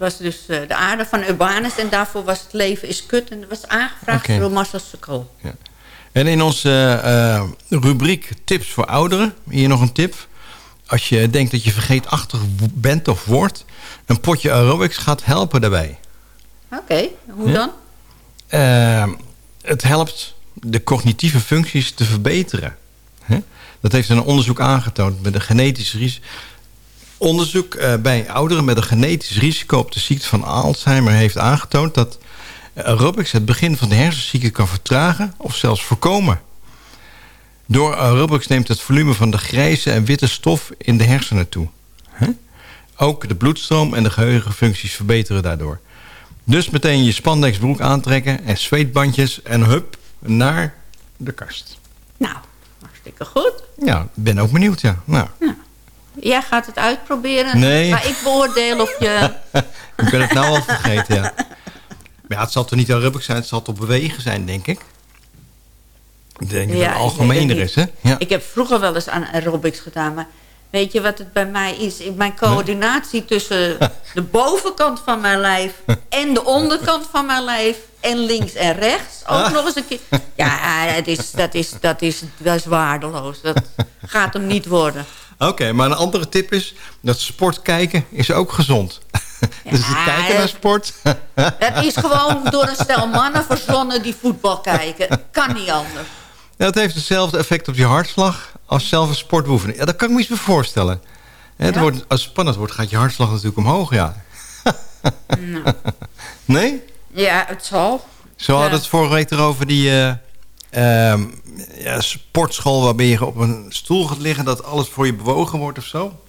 was dus eh, de aarde van Urbanus en daarvoor was het leven is kut. En dat was aangevraagd Oké. door Marcel Sokol. En in onze eh, rubriek tips voor ouderen, hier nog een tip. Als je denkt dat je vergeetachtig bent of wordt, een potje aerobics gaat helpen daarbij. Oké, hoe Ja. dan? Eh, het helpt de cognitieve functies te verbeteren. Dat heeft een onderzoek aangetoond met een genetisch risico. Onderzoek eh, bij ouderen met een genetisch risico op de ziekte van Alzheimer heeft aangetoond dat aerobics het begin van de hersenziekte kan vertragen of zelfs voorkomen. Door aerobics neemt het volume van de grijze en witte stof in de hersenen toe. Ook de bloedstroom en de geheugenfuncties verbeteren daardoor. Dus meteen je spandexbroek aantrekken en zweetbandjes en hup naar de kast. Nou, hartstikke goed. Ja, ik ben ook benieuwd, ja. Nou, Jij gaat het uitproberen. Nee. Maar ik beoordeel of je... ik ben het nou al vergeten, ja. Maar ja, het zal toch niet aerobics zijn, het zal toch bewegen zijn, denk ik? Ik denk dat Ja, het ik algemener is, hè? het Ja. Ik heb vroeger wel eens aan aerobics gedaan, maar weet je wat het bij mij is? In Mijn coördinatie tussen de bovenkant van mijn lijf en de onderkant van mijn lijf en links en rechts ook Ah. nog eens een keer. Ja, het is, dat, is, dat, is, dat is waardeloos. Dat gaat hem niet worden. Oké, maar een andere tip is dat sport kijken is ook gezond. dus het kijken naar sport. Het is gewoon door een stel mannen verzonnen die voetbal kijken. Kan niet anders. Ja, het heeft hetzelfde effect op je hartslag als zelf een sportbeoefening. Ja, dat kan ik me iets meer voorstellen. Het Ja? wordt, als het spannend wordt, gaat je hartslag natuurlijk omhoog, ja. Nou, Nee? ja, het zal. Zo hadden we het vorige week erover die eh, ehm, ja, sportschool... waarbij je op een stoel gaat liggen... dat alles voor je bewogen wordt of zo.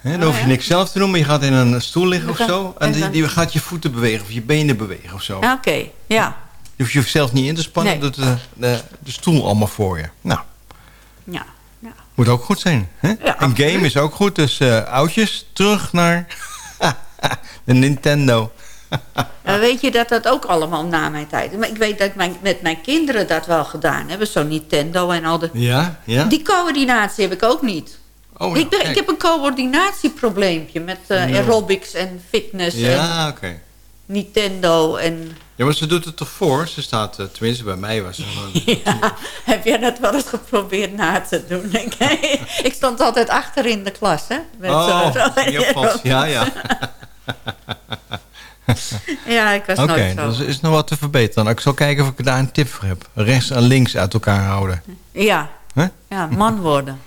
Hè, dan Oh, hoef je ja. niks zelf te doen, maar je gaat in een stoel liggen of zo. En die, die gaat je voeten bewegen of je benen bewegen of zo. Oké, ja. Je hoeft jezelf niet in te spannen, Nee. doet de, de, de stoel allemaal voor je. Nou, ja. moet ook goed zijn. Hè? een game is ook goed, dus eh, oudjes, terug naar de Nintendo. Uh, weet je dat dat ook allemaal na mijn tijd is? Maar ik weet dat ik mijn, met mijn kinderen dat wel gedaan hebben. Zo Nintendo en al de... Ja, ja. Die coördinatie heb ik ook niet. Oh, ja, ik, ben- ik kijk. heb een coördinatieprobleempje met eh, Nou. aerobics en fitness Ja, oké. Nintendo. En, Ja, maar ze doet het toch voor? Ze staat, eh, tenminste bij mij was ze gewoon... ja, heb jij dat wel eens geprobeerd na te doen? Ik, ik stond altijd achter in de klas, hè? Met Oh, zo- ja, vast. Ja, ja. Ja, ik was Oké, nooit zo. dus er is nog wat te verbeteren. Ik zal kijken of ik daar een tip voor heb. Rechts en links uit elkaar houden. Ja. Ja, man worden.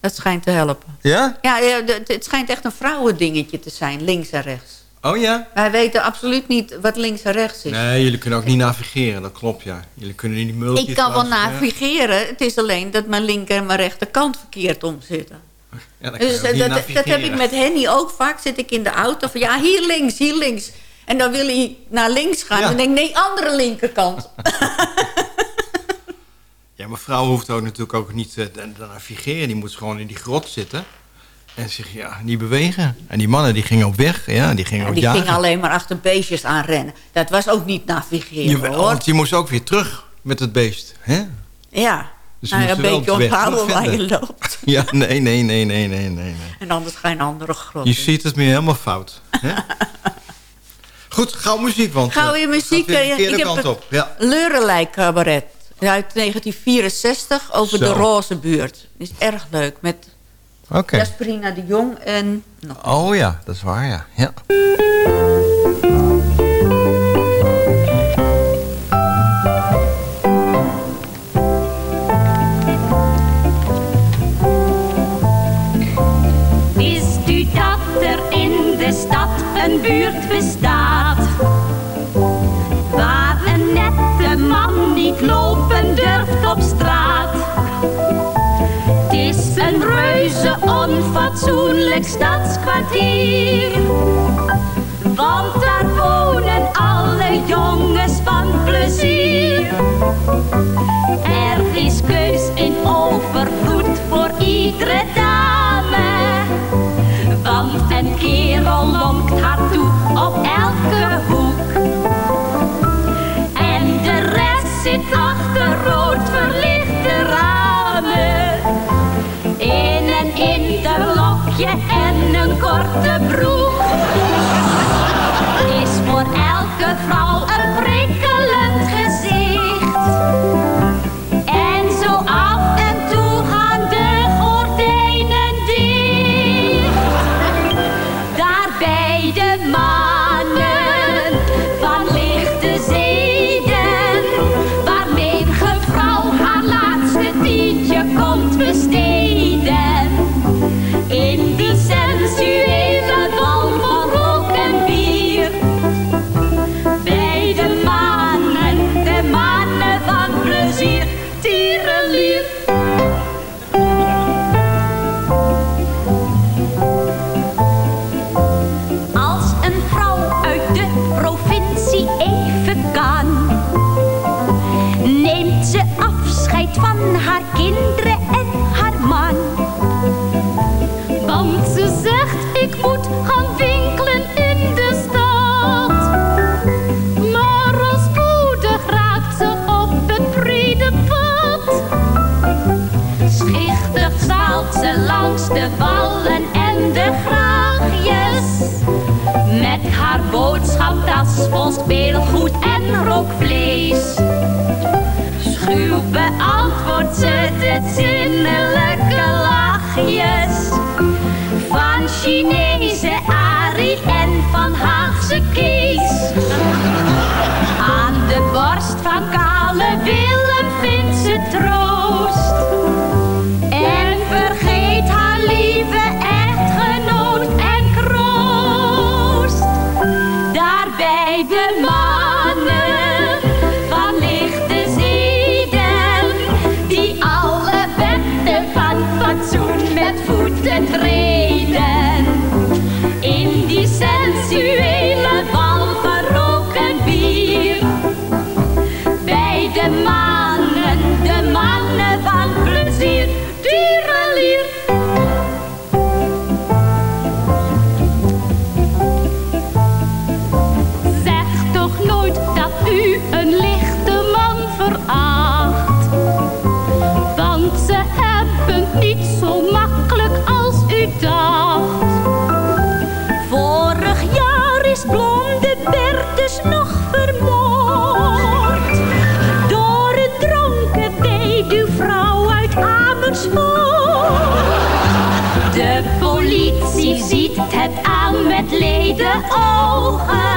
Dat schijnt te helpen. Ja? Ja, het schijnt echt een vrouwendingetje te zijn, links en rechts. Oh ja? Wij weten absoluut niet wat links en rechts is. Nee, jullie kunnen ook niet navigeren, dat klopt ja. Jullie kunnen niet multitask. ik kan wel navigeren. Het is alleen dat mijn linker en mijn rechterkant verkeerd om zitten. Ja, je Dus dat, dat heb ik met Henny ook vaak. Zit ik in de auto van ja, hier links, hier links. En dan wil hij naar links gaan. Ja. Dan denk ik, nee, andere linkerkant. Ja, maar vrouwen hoeft ook natuurlijk ook niet eh, te, te navigeren. Die moet gewoon in die grot zitten. En zich ja, niet bewegen. En die mannen die gingen op weg. Ja, die gingen En ook die jagen. ging alleen maar achter beestjes aan rennen. Dat was ook niet navigeren Jawel, hoor. want die moest ook weer terug met het beest. Hè? Ja, Dus nou, een beetje onthouden waar je loopt. Ja, nee, nee, nee, nee, nee, nee. nee. En anders ga je een andere grot Je ziet het meer helemaal fout. Hè? Goed, gauw muziek, want... Gauw eh, weer het gaat muziek. weer de eh, ik heb kant het op. Ja. Leurelei Cabaret. Uit 1964 over Zo. de Roze buurt. Is erg leuk. Met Oké. Jasperina de Jong en... nog- Oh ja, dat is waar, ja. ja. Vol speelgoed en rookvlees. Schuw beantwoordt ze de zinnelijke lachjes. Van Chinese Arie en van Haagse Kees. Bij leden ogen.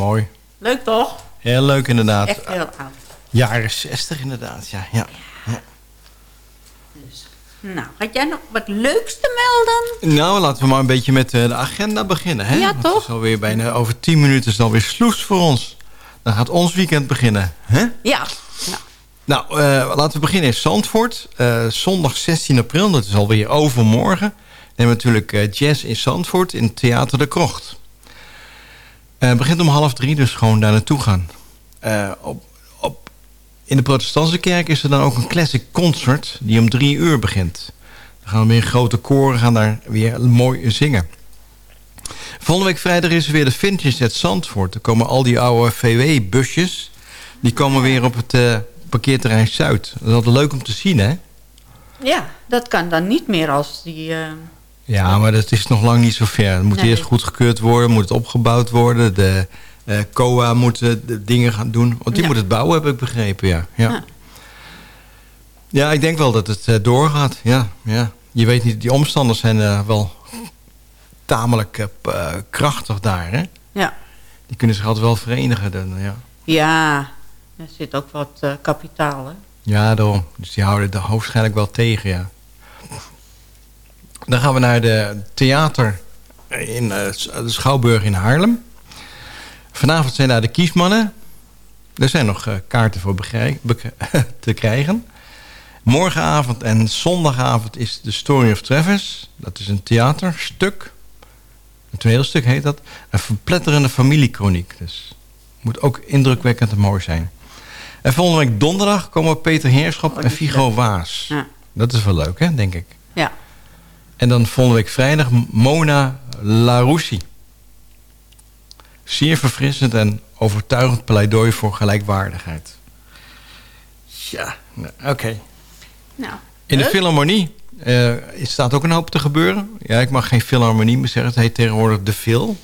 Mooi. Leuk toch? Heel leuk inderdaad. Echt heel oud. Jaren 60 inderdaad, ja. ja. ja. Nou, had jij nog wat leuks te melden? Nou, laten we maar een beetje met eh, de agenda beginnen. Hè? Ja, Want toch? Het is alweer bijna over 10 minuten is het alweer sloes voor ons. Dan gaat ons weekend beginnen. Hè? Ja. Nou, eh, laten we beginnen in Zandvoort. Eh, zondag 16 april, dat is alweer overmorgen. En natuurlijk jazz in Zandvoort in Theater de Krocht. Eh, het begint om half drie, dus gewoon daar naartoe gaan. Eh, op, op, in de protestantse kerk is er dan ook een classic concert die om drie uur begint. Dan gaan we weer grote koren gaan daar weer mooi zingen. Volgende week vrijdag is er weer de Vintage at Zandvoort. Er komen al die oude VW-busjes. Die komen weer op het eh, parkeerterrein Zuid. Dat is altijd leuk om te zien, hè? Ja, dat kan dan niet meer als die... eh, Ja, maar dat is nog lang niet zo ver. Het moet Nee. eerst goedgekeurd worden, moet het opgebouwd worden. De eh, COA moet de dingen gaan doen. Want die Ja. moet het bouwen, heb ik begrepen, ja. Ja, Ja. ja. ik denk wel dat het eh, doorgaat. Ja, ja. Je weet niet, die omstanders zijn eh, wel tamelijk krachtig daar, hè? ja. Die kunnen zich altijd wel verenigen. Dan, ja. ja, er zit ook wat kapitaal, hè? ja, daarom. Dus die houden er waarschijnlijk wel tegen, ja. Dan gaan we naar de theater in eh, de Schouwburg in Haarlem. Vanavond zijn daar de kiesmannen. Er zijn nog eh, kaarten voor te krijgen. Morgenavond en zondagavond is The Story of Travis. Dat is een theaterstuk. Een toneelstuk heet dat. Een verpletterende familiekroniek. Dus moet ook indrukwekkend en mooi zijn. En volgende week donderdag komen Peter Heerschop en Figo Waas. Ja. Dat is wel leuk, hè, denk ik. Ja. En dan volgende week vrijdag Mona Laroussi. Zeer verfrissend en overtuigend pleidooi voor gelijkwaardigheid. Ja, nou, oké. Nou, In de. Philharmonie eh, staat ook een hoop te gebeuren. Ja, ik mag geen Philharmonie meer zeggen. Het heet tegenwoordig De Phil.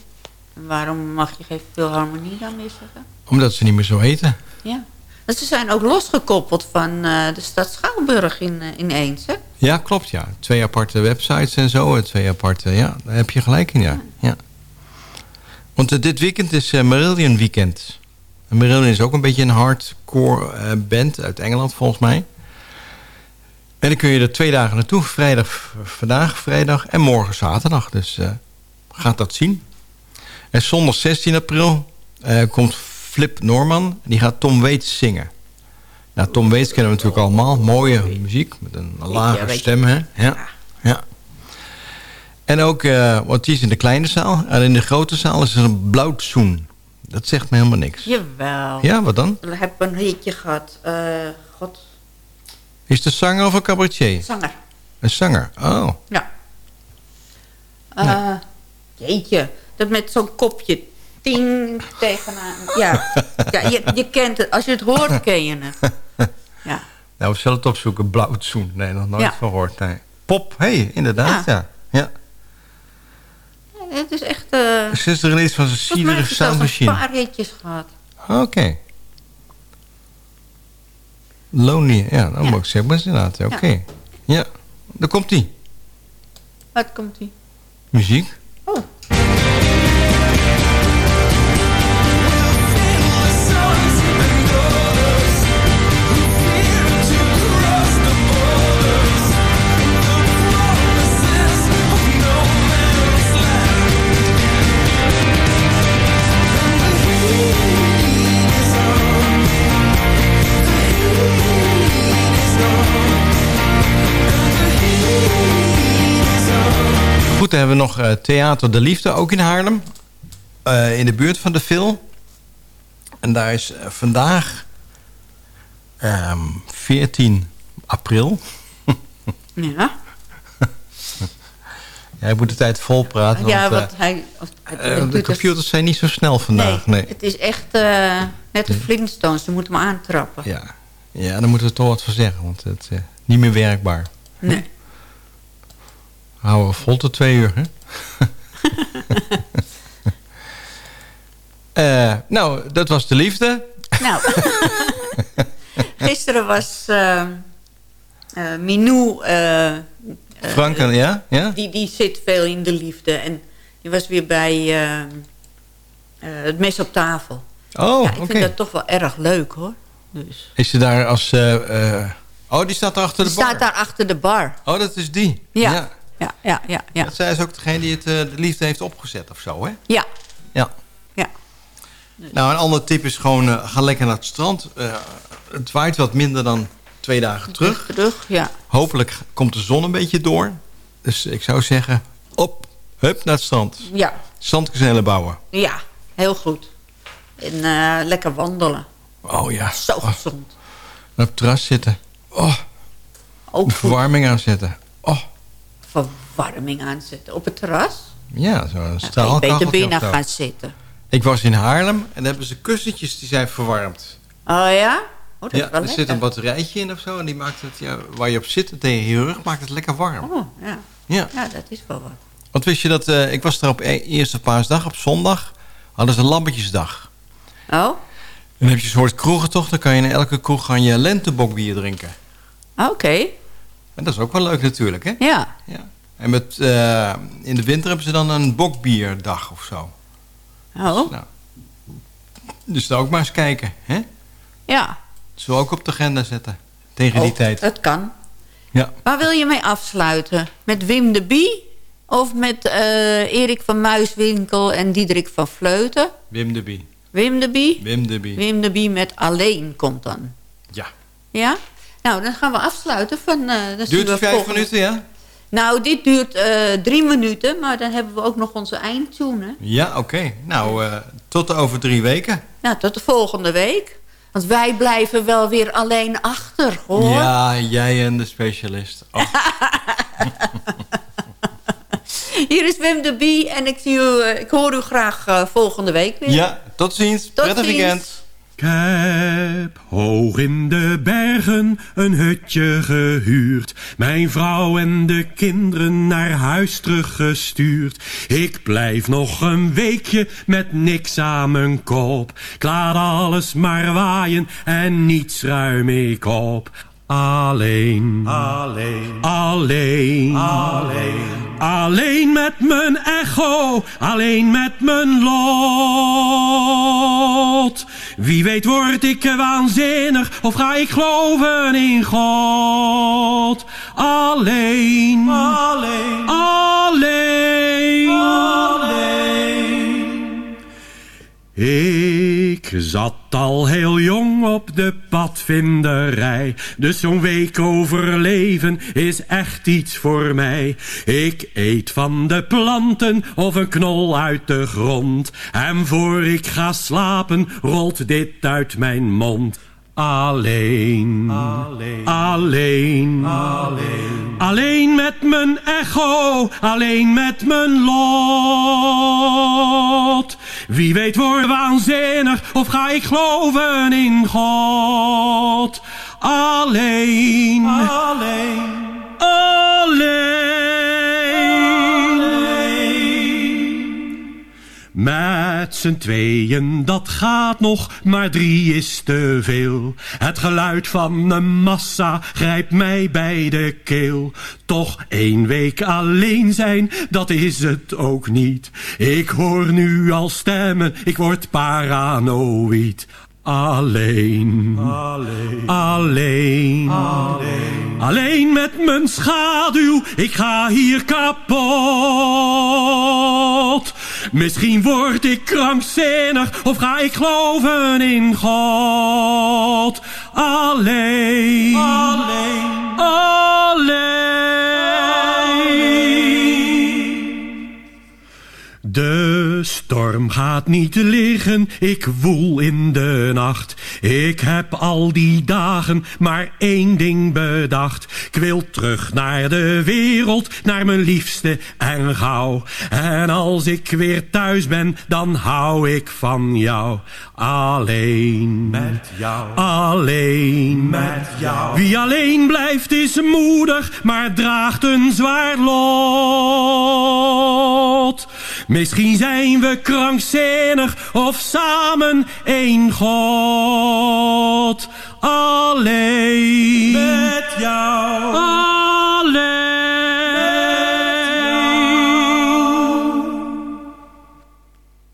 Waarom mag je geen philharmonie dan meer zeggen? Omdat ze niet meer zo heten. Ja. Want ze zijn ook losgekoppeld van eh, de stad Schouwburg in, eh, ineens, hè? Ja, klopt, ja. Twee aparte websites en zo. en Twee aparte, ja, daar heb je gelijk in, ja. ja. Want eh, dit weekend is eh, Marillion Weekend. En Marillion is ook een beetje een hardcore eh, band uit Engeland, volgens mij. En dan kun je er twee dagen naartoe. Vrijdag, vandaag, vrijdag en morgen zaterdag. Dus eh gaat dat zien. En zondag 16 april eh, komt Flip Norman. Die gaat Tom Waits zingen. Nou, Tom Waits kennen we natuurlijk allemaal. Mooie muziek met een lage stem, hè? Ja. ja. En ook, eh want die is in de kleine zaal. En in de grote zaal is er een blauwtsoen. Dat zegt me helemaal niks. Jawel. Ja, wat dan? Ik heb een hitje gehad. Eh, God, Is het een zanger of een cabaretier? zanger. Een zanger, oh. Ja. Eh, Jeetje, dat met zo'n kopje ting tegenaan. Ja, ja je, je kent het. Als je het hoort, ken je het. Ja. Nou, we zullen het opzoeken. Blauwtsoen. Nee, nog nooit Ja. van gehoord. Nee. Pop, hé, hey, inderdaad, ja. ja. Het is echt... eh Ze is de release van zijn zelfs Sound een Machine. paar hitjes gehad. Oké. Lonely, ja, dat moet ik zeggen. Maar inderdaad, oké. Ja, daar komt die. Wat komt ie? Muziek. Oh. Dan hebben we nog eh, Theater de Liefde, ook in Haarlem. Eh, in de buurt van de Vil. En daar is eh, vandaag ehm 14 april. Ja. Ik moet de tijd vol praten. ja, want, hij... hij- hij de het- computers zijn niet zo snel vandaag. Nee. Het is echt net de Flintstones. Je moet hem aantrappen. Ja. ja, daar moeten we toch wat van zeggen. Want het is niet meer werkbaar. Nee. Houden we vol tot twee uur, hè? Eh, nou, dat was de liefde. Nou, gisteren was eh eh, Minou... Frank, ja? ja? Die, die zit veel in de liefde. En die was weer bij het mes op tafel. Oh, ja, ik vind dat toch wel erg leuk, hoor. Dus. Is ze daar als... oh, die staat daar achter Die de bar. staat daar achter de bar. Oh, dat is die. Ja. Ja, ja, ja. ja. Dat zij is ook degene die het, eh, de liefde heeft opgezet of zo, hè? Ja. Ja. Ja. Nou, een ander tip is gewoon... eh, ga lekker naar het strand. Eh, het waait wat minder dan twee dagen terug. Terug, ja. Hopelijk komt de zon een beetje door. Dus ik zou zeggen... Op, hup, naar het strand. Ja. Zandkazelen bouwen. Ja, heel goed. En eh, lekker wandelen. Oh ja. Zo gezond. En op het terras zitten. Oh. Ook de verwarming aanzetten. Oh. Verwarming aanzetten. Op het terras? Ja, zo'n je straalkacheltje beter binnen gaan zitten. Ik was in Haarlem en daar hebben ze kussentjes die zijn verwarmd. Oh ja? Oh, dat ja, is wel er zit een batterijtje in of zo en die maakt het, ja, waar je op zit tegen je rug, maakt het lekker warm. Oh, ja. Ja. Ja, dat is wel wat. Want wist je dat, eh, ik was er op e- eerste paasdag, op zondag, hadden ze een lammetjesdag. Oh? En dan heb je een soort kroegentocht, dan kan je in elke kroeg gaan je lentebokbier drinken. Oké. En dat is ook wel leuk natuurlijk, hè? Ja. ja. En met, eh, in de winter hebben ze dan een bokbierdag of zo. Oh? Nou, dus daar ook maar eens kijken, hè? Ja. Zullen we ook op de agenda zetten, tegen die Oh, tijd. Het kan. Ja. Waar wil je mee afsluiten? Met Wim de Bie? Of met eh, Erik van Muiswinkel en Diederik van Vleuten? Wim de Bie. Wim de Bie? Wim de Bie. Wim de Bie met Alleen komt dan. Ja. Ja? Nou, dan gaan we afsluiten. Van, eh, dan Duurt het vijf volgende- minuten, ja? Nou, dit duurt eh, drie minuten, maar dan hebben we ook nog onze eindtune. hè? Ja, oké. Nou, eh, tot over drie weken. Nou, tot de volgende week. Want wij blijven wel weer alleen achter, hoor. Ja, jij en de specialist. Oh, Hier is Wim de Bie en ik, zie u, ik hoor u graag volgende week weer. ja, tot ziens. Prettig ziens. weekend. Ik heb hoog in de bergen een hutje gehuurd. Mijn vrouw en de kinderen naar huis teruggestuurd. Ik blijf nog een weekje met niks aan mijn kop. Ik laat alles maar waaien en niets ruim ik op. Alleen, alleen, alleen, alleen, alleen met mijn echo, alleen met mijn lot. Wie weet word ik waanzinnig of ga ik geloven in God. Alleen, alleen, alleen, alleen. Ik zat al heel jong op de padvinderij. Dus zo'n week overleven is echt iets voor mij. Ik eet van de planten of een knol uit de grond. En voor ik ga slapen rolt dit uit mijn mond. Alleen, alleen, alleen, alleen, alleen met mijn echo, alleen met mijn lot. Wie weet word waanzinnig of ga ik geloven in God. Alleen, alleen, Met tweeën, dat gaat nog, maar drie is te veel. Het geluid van een massa grijpt mij bij de keel. Toch één week alleen zijn, dat is het ook niet. Ik hoor nu al stemmen, ik word paranoïd. Alleen, alleen, alleen, alleen, alleen met mijn schaduw, ik ga hier kapot. Misschien word ik krankzinnig of ga ik geloven in God. Alleen, alleen, alleen. De storm gaat niet liggen, ik woel in de nacht. Ik heb al die dagen maar één ding bedacht. Ik wil terug naar de wereld, naar mijn liefste en gauw. En als ik weer thuis ben, dan hou ik van jou. Alleen met jou, alleen met jou. Wie alleen blijft is moedig, maar draagt een zwaar lot. Misschien zijn we krankzinnig of samen één God. Alleen met jou. Alleen.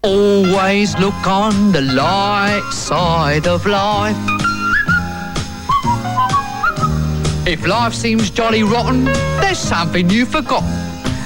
Always look on the light side of life. If life seems jolly rotten, there's something you forgot.